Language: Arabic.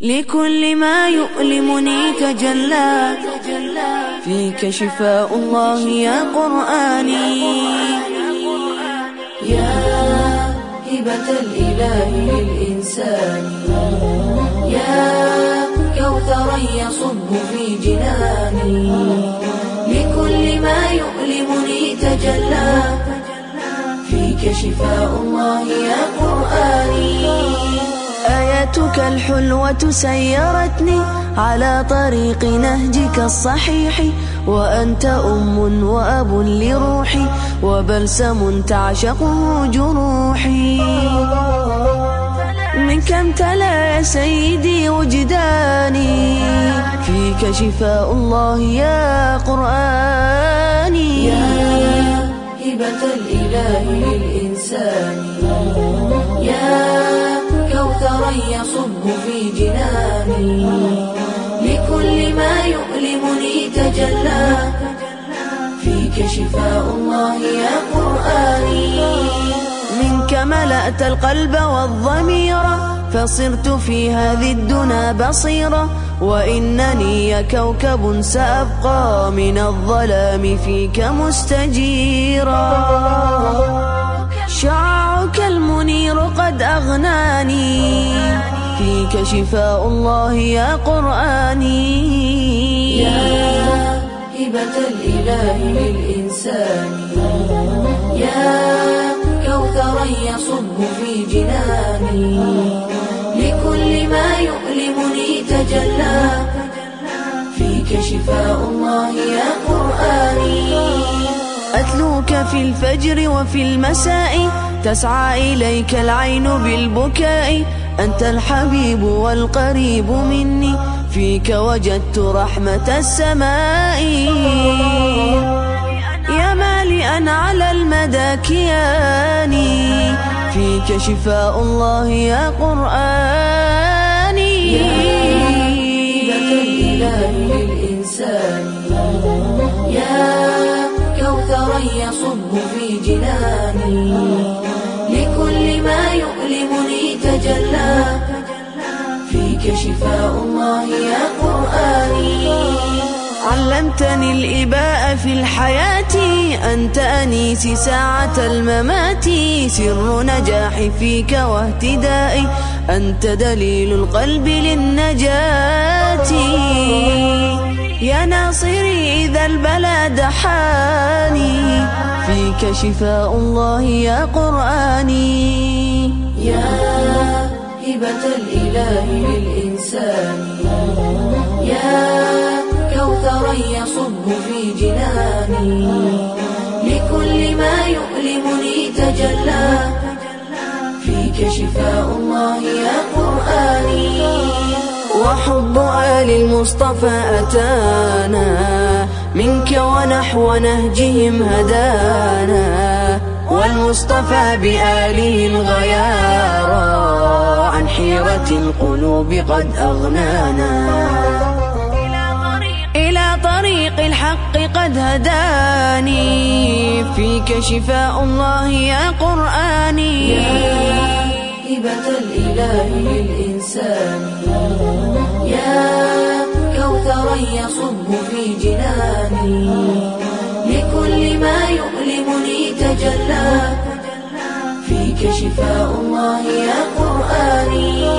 لكل ما يؤلمني تجلى. فيك شفاء الله يا قرآني. يا هبة الإله للإنسان. يا كوثرا يصب في جناني. لكل ما يؤلمني تجلى. فيك شفاء الله يا قرآني. آياتك الحلوة سيرتني على طريق نهجك الصحيح وأنت أم وأب لروحي وبلسم تعشقه جروحي. منك امتلأ سيدي وجداني فيك شفاء الله يا قرآني. يا هبة يصب في جناني. لكل ما يؤلمني تجلى. فيك شفاء الله يا قرآني. منك ملأت القلب والضمير فصرت في هذه الدنا بصيرة وإنني يا كوكب سأبقى من الظلام فيك مستجيرا. شفاء الله يا قرآني. يا هبة الإله للإنسان. يا كوثرا يصب في جناني. لكل ما يؤلمني تجلى. فيك شفاء الله يا قرآني. أتلوك في الفجر وفي المساء تسعى إليك العين بالبكاء. أنت الحبيب والقريب مني فيك وجدت رحمة السماء. يا مالئا على المدى كياني فيك شفاء الله يا قرآني هبة الإله للإنسان. يا كوثرا يصب في جناني تجلى فيك شفاء الله يا قرآني. علمتني الإباء في الحياة. أنت أنيسي ساعة الممات. سر نجاحي فيك واهتدائي. أنت دليل القلب للنجاة. يا ناصري إذا البلا دحاني فيك شفاء الله يا قرآني. يا هبة الإله للإنسان. يا كوثرا يصب في جناني. لكل ما يؤلمني تجلى. فيك شفاء الله يا قرآني. وحب آل المصطفى أتانا. منك ونحو نهجهم هدانا. والمصطفى بآله الغيارى عن حيرة القلوب قد أغنانا. إلى طريق الحق قد هداني. فيك شفاء الله يا قرآني. يا هبة الإله للإنسان. يا كوثرا يصب في جناني. لكل ما يؤلمني تجلى. فيك شفاء الله يا قرآني.